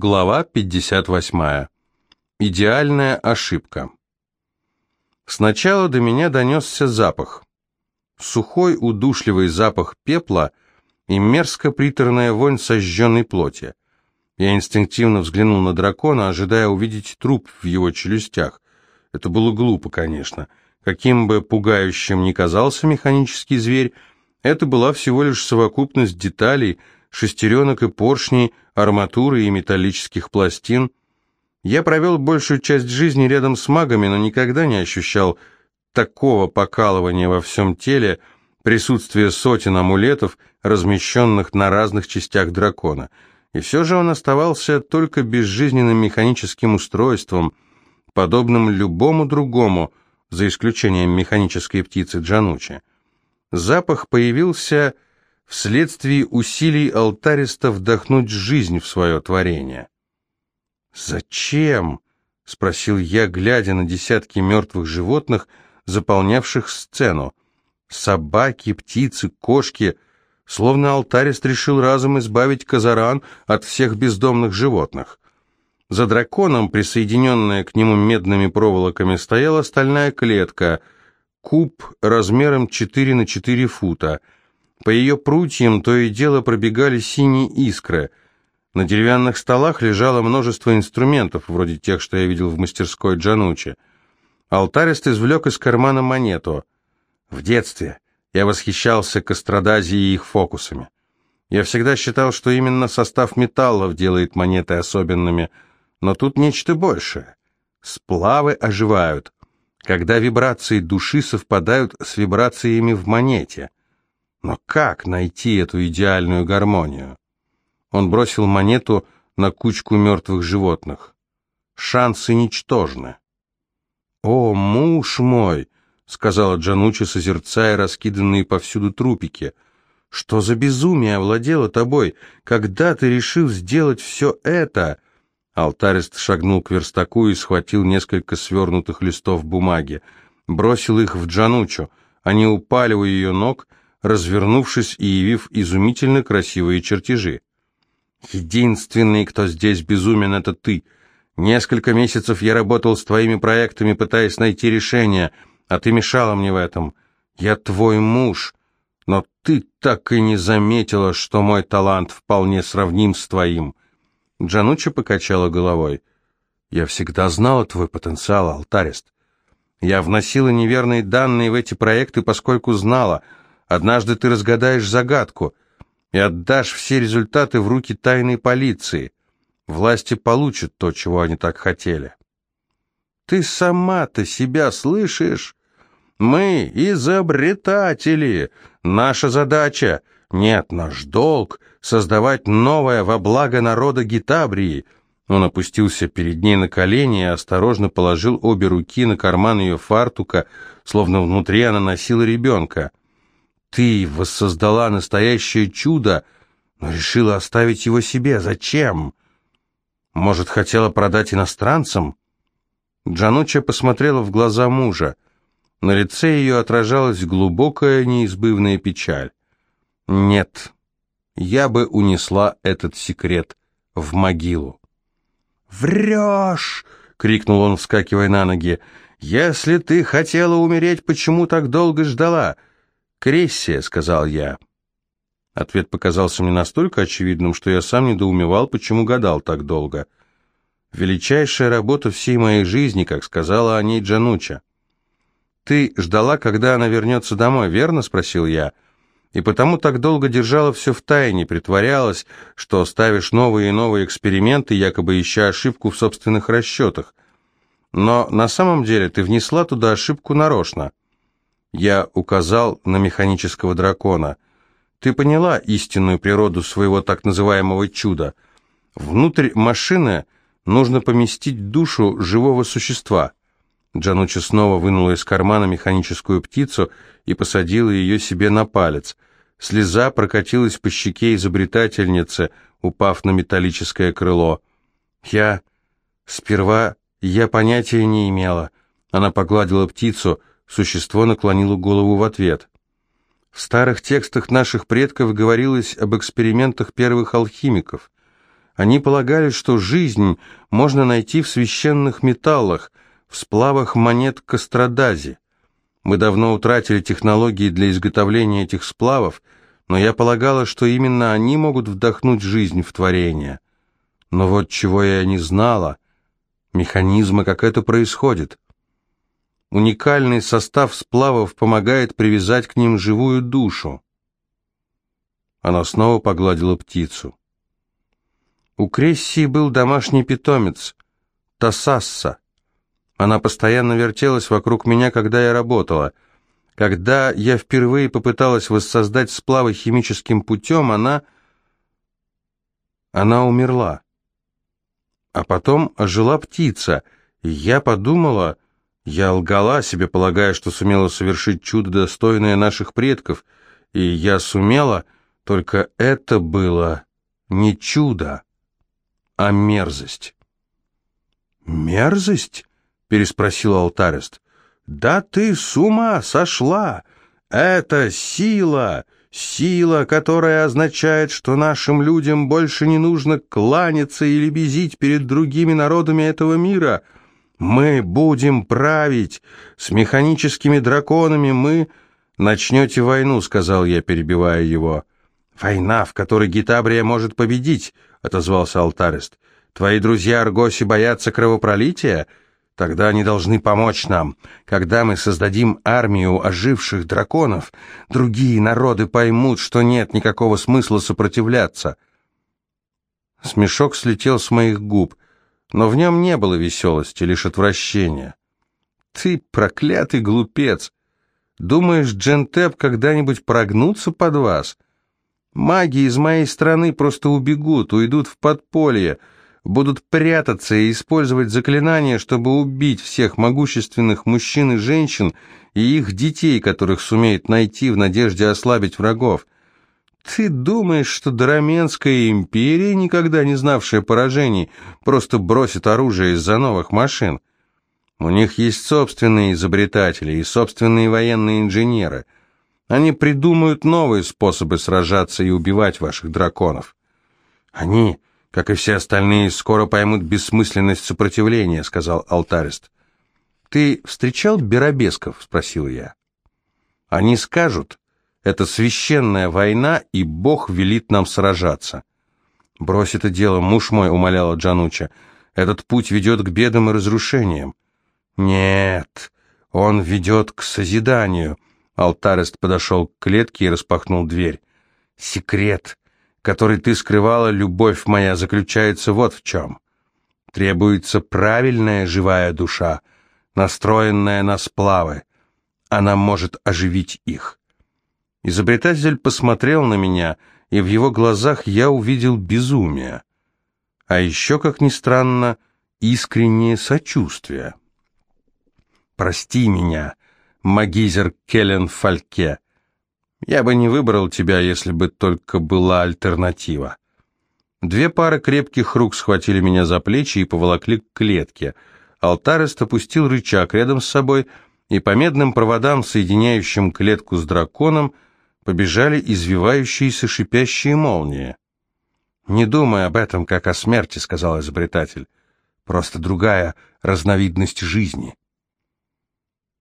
Глава 58. Идеальная ошибка. Сначала до меня донесся запах. Сухой, удушливый запах пепла и мерзко-приторная вонь сожженной плоти. Я инстинктивно взглянул на дракона, ожидая увидеть труп в его челюстях. Это было глупо, конечно. Каким бы пугающим ни казался механический зверь, это была всего лишь совокупность деталей, шестеренок и поршней, арматуры и металлических пластин. Я провел большую часть жизни рядом с магами, но никогда не ощущал такого покалывания во всем теле, присутствия сотен амулетов, размещенных на разных частях дракона. И все же он оставался только безжизненным механическим устройством, подобным любому другому, за исключением механической птицы Джанучи. Запах появился вследствие усилий алтариста вдохнуть жизнь в свое творение. «Зачем?» — спросил я, глядя на десятки мертвых животных, заполнявших сцену. Собаки, птицы, кошки. Словно алтарист решил разом избавить Казаран от всех бездомных животных. За драконом, присоединенная к нему медными проволоками, стояла стальная клетка, куб размером 4 на 4 фута — по ее прутьям то и дело пробегали синие искры. На деревянных столах лежало множество инструментов, вроде тех, что я видел в мастерской Джанучи. Алтарист извлек из кармана монету. В детстве я восхищался Кастрадазией и их фокусами. Я всегда считал, что именно состав металлов делает монеты особенными, но тут нечто большее. Сплавы оживают, когда вибрации души совпадают с вибрациями в монете. Но как найти эту идеальную гармонию? Он бросил монету на кучку мертвых животных. Шансы ничтожны. «О, муж мой!» — сказала Джанучи, созерцая раскиданные повсюду трупики. «Что за безумие овладело тобой? Когда ты решил сделать все это?» Алтарист шагнул к верстаку и схватил несколько свернутых листов бумаги. Бросил их в Джанучу. Они упали у ее ног, развернувшись и явив изумительно красивые чертежи. «Единственный, кто здесь безумен, это ты. Несколько месяцев я работал с твоими проектами, пытаясь найти решение, а ты мешала мне в этом. Я твой муж, но ты так и не заметила, что мой талант вполне сравним с твоим». Джануча покачала головой. «Я всегда знала твой потенциал, алтарист. Я вносила неверные данные в эти проекты, поскольку знала — Однажды ты разгадаешь загадку и отдашь все результаты в руки тайной полиции. Власти получат то, чего они так хотели. Ты сама-то себя слышишь? Мы изобретатели. Наша задача, нет, наш долг, создавать новое во благо народа Гитабрии. Он опустился перед ней на колени и осторожно положил обе руки на карман ее фартука, словно внутри она носила ребенка. Ты воссоздала настоящее чудо, но решила оставить его себе. Зачем? Может, хотела продать иностранцам? Джануча посмотрела в глаза мужа. На лице ее отражалась глубокая неизбывная печаль. Нет, я бы унесла этот секрет в могилу. «Врешь!» — крикнул он, вскакивая на ноги. «Если ты хотела умереть, почему так долго ждала? «Крессия», — сказал я. Ответ показался мне настолько очевидным, что я сам недоумевал, почему гадал так долго. «Величайшая работа всей моей жизни», как сказала о ней Джануча. «Ты ждала, когда она вернется домой, верно?» — спросил я. «И потому так долго держала все в тайне, притворялась, что ставишь новые и новые эксперименты, якобы ища ошибку в собственных расчетах. Но на самом деле ты внесла туда ошибку нарочно». Я указал на механического дракона. Ты поняла истинную природу своего так называемого чуда? Внутрь машины нужно поместить душу живого существа. Джануча снова вынула из кармана механическую птицу и посадила ее себе на палец. Слеза прокатилась по щеке изобретательницы, упав на металлическое крыло. Я... Сперва я понятия не имела. Она погладила птицу, Существо наклонило голову в ответ. В старых текстах наших предков говорилось об экспериментах первых алхимиков. Они полагали, что жизнь можно найти в священных металлах, в сплавах монет Кастрадази. Мы давно утратили технологии для изготовления этих сплавов, но я полагала, что именно они могут вдохнуть жизнь в творение. Но вот чего я не знала, механизма, как это происходит. Уникальный состав сплавов помогает привязать к ним живую душу. Она снова погладила птицу. У Крессии был домашний питомец, Тасасса. Она постоянно вертелась вокруг меня, когда я работала. Когда я впервые попыталась воссоздать сплавы химическим путем, она... Она умерла. А потом ожила птица, и я подумала... Я лгала себе, полагая, что сумела совершить чудо, достойное наших предков, и я сумела, только это было не чудо а мерзость. «Мерзость?» — переспросил алтарест. «Да ты с ума сошла! Это сила, сила, которая означает, что нашим людям больше не нужно кланяться или безить перед другими народами этого мира. Мы будем править с механическими драконами, мы...» «Начнете войну», — сказал я, перебивая его. «Война, в которой Гитабрия может победить», — отозвался алтарест. «Твои друзья Аргоси боятся кровопролития? Тогда они должны помочь нам. Когда мы создадим армию оживших драконов, другие народы поймут, что нет никакого смысла сопротивляться». Смешок слетел с моих губ, но в нем не было веселости, лишь отвращение. «Ты проклятый глупец! Думаешь, Джентеп когда-нибудь прогнутся под вас?» Маги из моей страны просто убегут, уйдут в подполье, будут прятаться и использовать заклинания, чтобы убить всех могущественных мужчин и женщин и их детей, которых сумеют найти в надежде ослабить врагов. Ты думаешь, что Дораменская империя, никогда не знавшая поражений, просто бросит оружие из-за новых машин? У них есть собственные изобретатели и собственные военные инженеры – они придумают новые способы сражаться и убивать ваших драконов. Они, как и все остальные, скоро поймут бессмысленность сопротивления, сказал алтарист. Ты встречал Беробесков? спросил я. Они скажут, это священная война, и Бог велит нам сражаться. Брось это дело, муж мой, умоляла Джануча. Этот путь ведет к бедам и разрушениям. Нет, он ведет к созиданию. Алтарест подошел к клетке и распахнул дверь. «Секрет, который ты скрывала, любовь моя, заключается вот в чем. Требуется правильная живая душа, настроенная на сплавы. Она может оживить их». Изобретатель посмотрел на меня, и в его глазах я увидел безумие. А еще, как ни странно, искреннее сочувствие. «Прости меня», магизер Келлен Фальке. Я бы не выбрал тебя, если бы только была альтернатива. Две пары крепких рук схватили меня за плечи и поволокли к клетке. Алтарест опустил рычаг рядом с собой, и по медным проводам, соединяющим клетку с драконом, побежали извивающиеся шипящие молнии. «Не думай об этом, как о смерти», — сказал изобретатель. «Просто другая разновидность жизни».